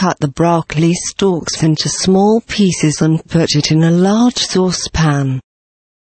cut the broccoli stalks into small pieces and put it in a large saucepan.